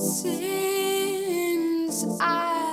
Since I